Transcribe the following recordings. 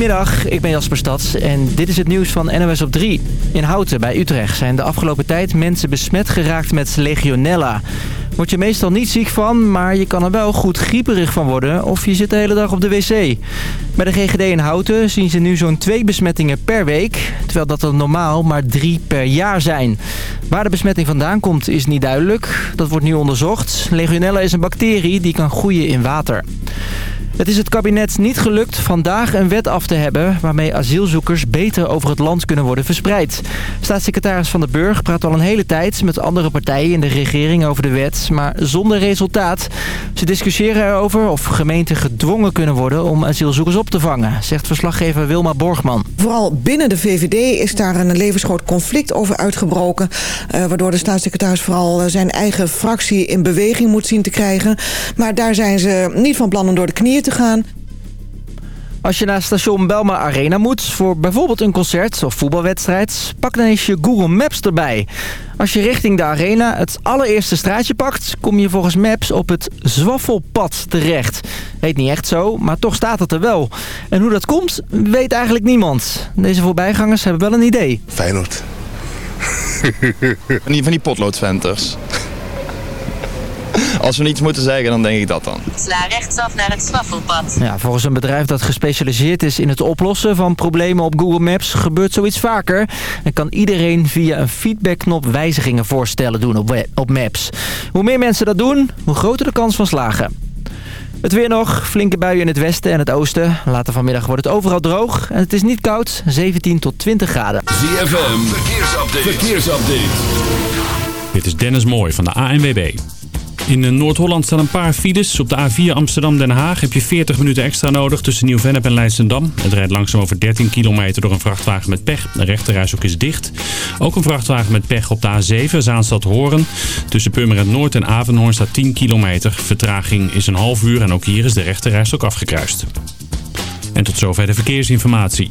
Goedemiddag, ik ben Jasper Stads en dit is het nieuws van NOS op 3. In Houten bij Utrecht zijn de afgelopen tijd mensen besmet geraakt met legionella. Word je meestal niet ziek van, maar je kan er wel goed grieperig van worden of je zit de hele dag op de wc. Bij de GGD in Houten zien ze nu zo'n twee besmettingen per week, terwijl dat er normaal maar drie per jaar zijn. Waar de besmetting vandaan komt is niet duidelijk. Dat wordt nu onderzocht. Legionella is een bacterie die kan groeien in water. Het is het kabinet niet gelukt vandaag een wet af te hebben... waarmee asielzoekers beter over het land kunnen worden verspreid. Staatssecretaris Van den Burg praat al een hele tijd met andere partijen in de regering over de wet... maar zonder resultaat. Ze discussiëren erover of gemeenten gedwongen kunnen worden om asielzoekers op te vangen... zegt verslaggever Wilma Borgman. Vooral binnen de VVD is daar een levensgroot conflict over uitgebroken... Uh, waardoor de staatssecretaris vooral zijn eigen fractie in beweging moet zien te krijgen. Maar daar zijn ze niet van plan om door de knieën te gaan. Als je naar station Belma Arena moet voor bijvoorbeeld een concert of voetbalwedstrijd... pak dan eens je Google Maps erbij. Als je richting de arena het allereerste straatje pakt... kom je volgens Maps op het Zwaffelpad terecht. Heet niet echt zo, maar toch staat het er wel. En hoe dat komt, weet eigenlijk niemand. Deze voorbijgangers hebben wel een idee. Feyenoord. van die, van die potloodventers. Als we niets moeten zeggen, dan denk ik dat dan. Sla rechtsaf naar het Zwaffelpad. Ja, volgens een bedrijf dat gespecialiseerd is in het oplossen van problemen op Google Maps gebeurt zoiets vaker. En kan iedereen via een feedbackknop wijzigingen voorstellen doen op, op Maps. Hoe meer mensen dat doen, hoe groter de kans van slagen. Het weer nog. Flinke buien in het westen en het oosten. Later vanmiddag wordt het overal droog. En het is niet koud. 17 tot 20 graden. ZFM. Verkeersupdate. Verkeersupdate. Dit is Dennis Mooij van de ANWB. In Noord-Holland staan een paar files. Op de A4 Amsterdam-Den Haag heb je 40 minuten extra nodig tussen Nieuw-Vennep en Leidschendam. Het rijdt langzaam over 13 kilometer door een vrachtwagen met pech. De rechterreis is dicht. Ook een vrachtwagen met pech op de A7 Zaanstad-Horen. Tussen Purmerend Noord en Avenhoorn staat 10 kilometer. Vertraging is een half uur en ook hier is de rechterreis ook afgekruist. En tot zover de verkeersinformatie.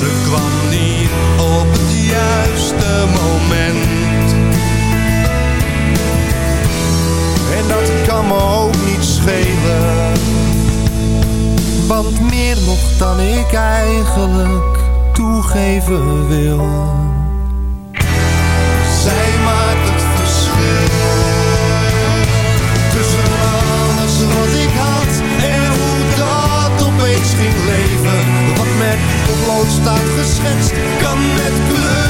Ze kwam niet op het juiste moment. En dat kan me ook niet schelen. Want meer nog dan ik eigenlijk toegeven wil. Zij maakt het verschil. Tussen alles wat ik had en hoe dat opeens ging leven. Met potlood staat geschetst, kan met kleur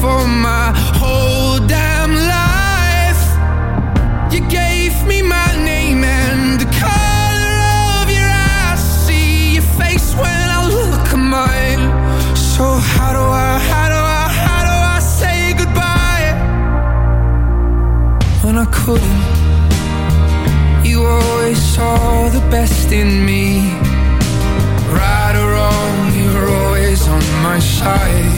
For my whole damn life. You gave me my name and the color of your eyes. See your face when I look at mine. So how do I, how do I, how do I say goodbye when I couldn't? You always saw the best in me. Right or wrong, you're always on my side.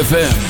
ZFM.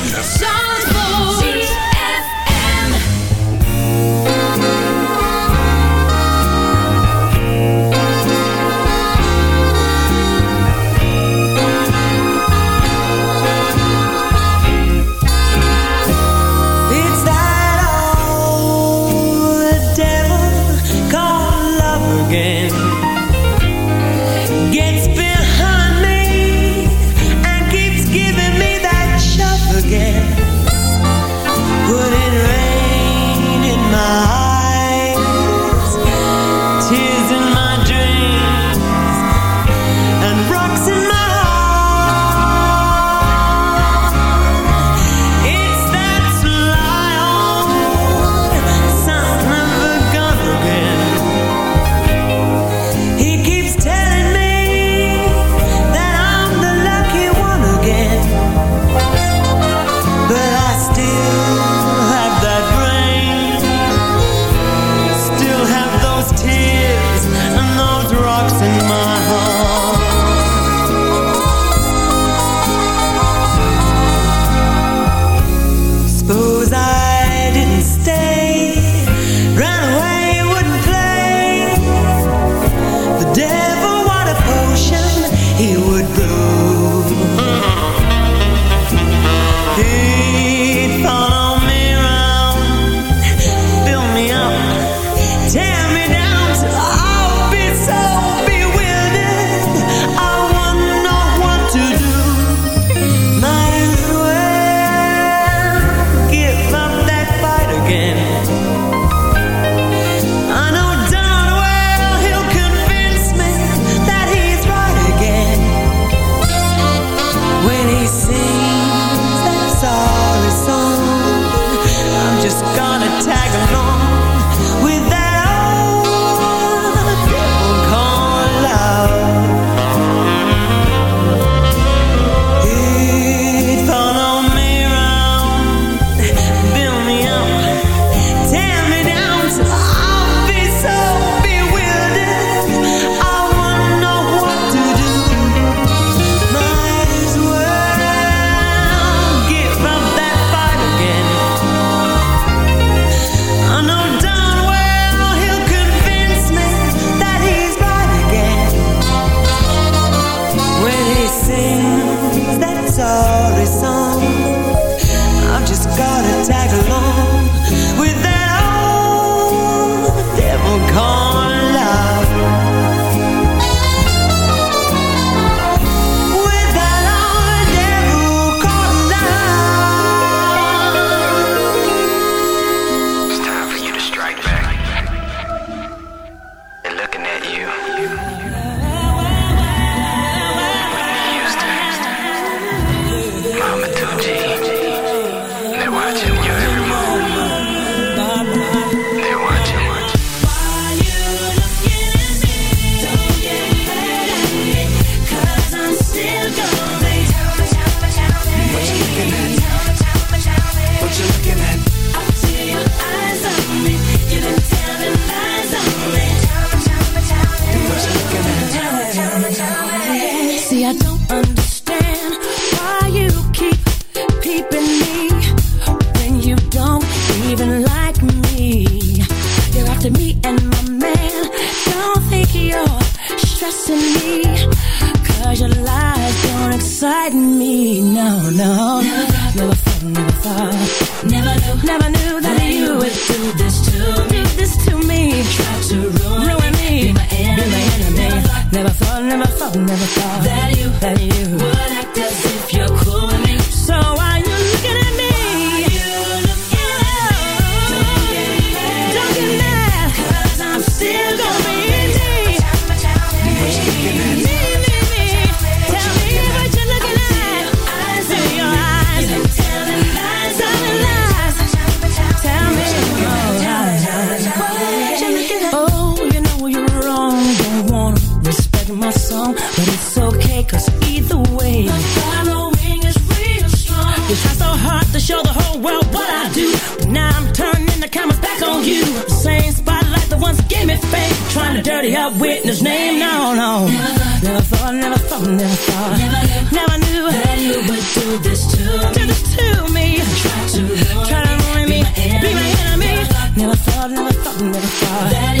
dirty up with his name. No, no. Never thought, never thought, never thought. Never knew that you would do this to me. This to me. Try to ruin me. Be my enemy. Never thought, never thought, never thought.